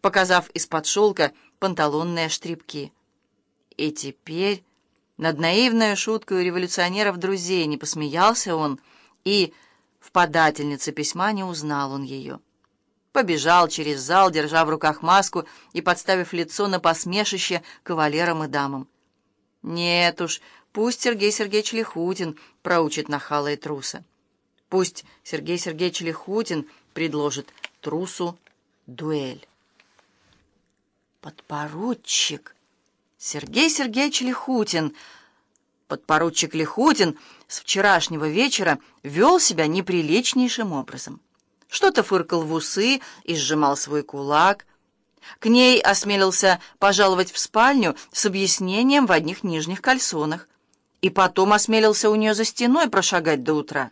показав из-под шелка панталонные штрипки. И теперь над наивной шуткой революционеров-друзей не посмеялся он, и в подательнице письма не узнал он ее. Побежал через зал, держа в руках маску и подставив лицо на посмешище кавалерам и дамам. Нет уж, пусть Сергей Сергеевич Лихутин проучит нахала и труса. Пусть Сергей Сергеевич Лихутин предложит трусу дуэль. Подпоручик Сергей Сергеевич Лихутин. Подпоручик Лихутин с вчерашнего вечера вел себя неприличнейшим образом. Что-то фыркал в усы и сжимал свой кулак. К ней осмелился пожаловать в спальню с объяснением в одних нижних кальсонах. И потом осмелился у нее за стеной прошагать до утра.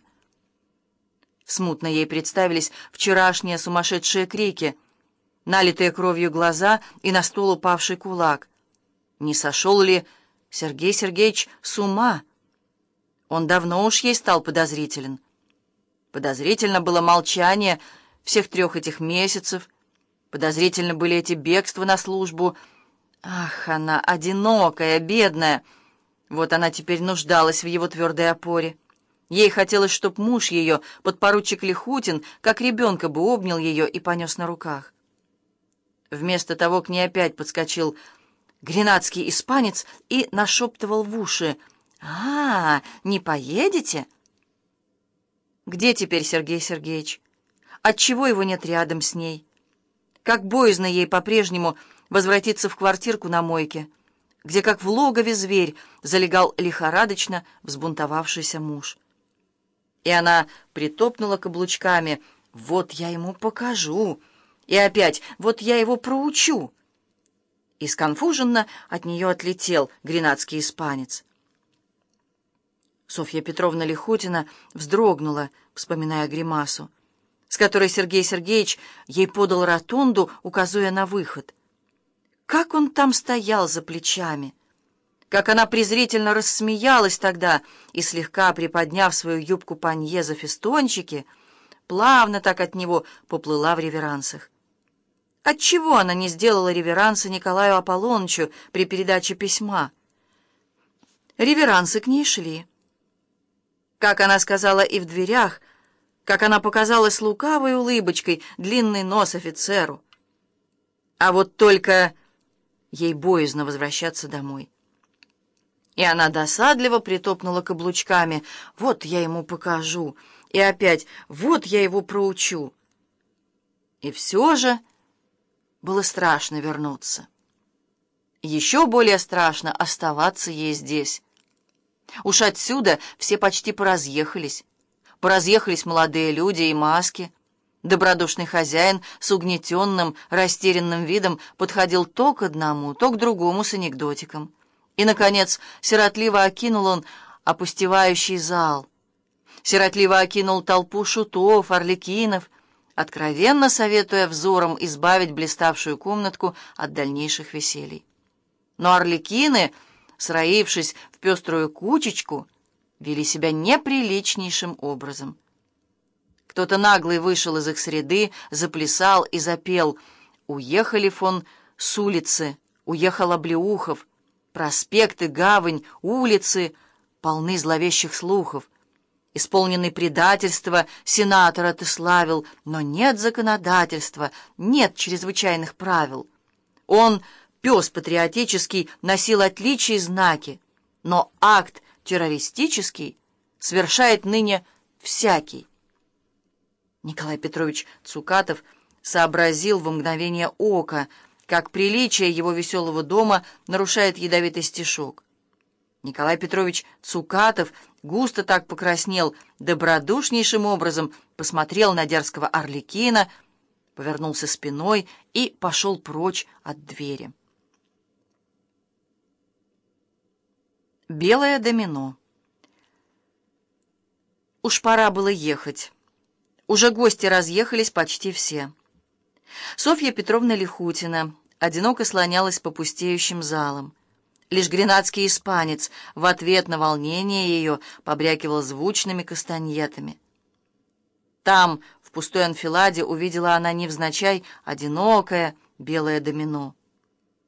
Смутно ей представились вчерашние сумасшедшие крики, налитые кровью глаза и на стол упавший кулак. Не сошел ли Сергей Сергеевич с ума? Он давно уж ей стал подозрителен. Подозрительно было молчание всех трех этих месяцев. Подозрительно были эти бегства на службу. Ах, она одинокая, бедная. Вот она теперь нуждалась в его твердой опоре. Ей хотелось, чтоб муж ее, подпоручик Лихутин, как ребенка бы обнял ее и понес на руках. Вместо того к ней опять подскочил гренадский испанец и нашептывал в уши. «А, не поедете?» Где теперь Сергей Сергеевич? Отчего его нет рядом с ней? Как боязно ей по-прежнему возвратиться в квартирку на мойке, где, как в логове зверь, залегал лихорадочно взбунтовавшийся муж. И она притопнула каблучками. «Вот я ему покажу!» И опять «Вот я его проучу!» И сконфуженно от нее отлетел гренадский испанец. Софья Петровна Лихутина вздрогнула, вспоминая гримасу, с которой Сергей Сергеевич ей подал ротунду, указывая на выход. Как он там стоял за плечами! Как она презрительно рассмеялась тогда и, слегка приподняв свою юбку панье за фестончики, плавно так от него поплыла в реверансах. Отчего она не сделала реверанса Николаю Аполлонычу при передаче письма? Реверансы к ней шли. Как она сказала и в дверях, как она показала с лукавой улыбочкой длинный нос офицеру. А вот только ей боязно возвращаться домой. И она досадливо притопнула каблучками. «Вот я ему покажу!» И опять «Вот я его проучу!» И все же было страшно вернуться. Еще более страшно оставаться ей здесь. Уж отсюда все почти поразъехались. Поразъехались молодые люди и маски. Добродушный хозяин с угнетенным, растерянным видом подходил то к одному, то к другому с анекдотиком. И, наконец, сиротливо окинул он опустевающий зал. Сиротливо окинул толпу шутов, орликинов, откровенно советуя взором избавить блиставшую комнатку от дальнейших веселий. Но орликины сроившись в пеструю кучечку, вели себя неприличнейшим образом. Кто-то наглый вышел из их среды, заплясал и запел «Уехали фон с улицы, уехал Облеухов, проспекты, гавань, улицы полны зловещих слухов». Исполненный предательства, сенатора ты славил, но нет законодательства, нет чрезвычайных правил. Он пес патриотический носил отличие и знаки, но акт террористический совершает ныне всякий. Николай Петрович Цукатов сообразил в мгновение ока, как приличие его веселого дома нарушает ядовитый стишок. Николай Петрович Цукатов густо так покраснел, добродушнейшим образом посмотрел на дерзкого Орликина, повернулся спиной и пошел прочь от двери. Белое домино. Уж пора было ехать. Уже гости разъехались почти все. Софья Петровна Лихутина одиноко слонялась по пустеющим залам. Лишь гренадский испанец в ответ на волнение ее побрякивал звучными кастаньетами. Там, в пустой анфиладе, увидела она невзначай одинокое, белое домино.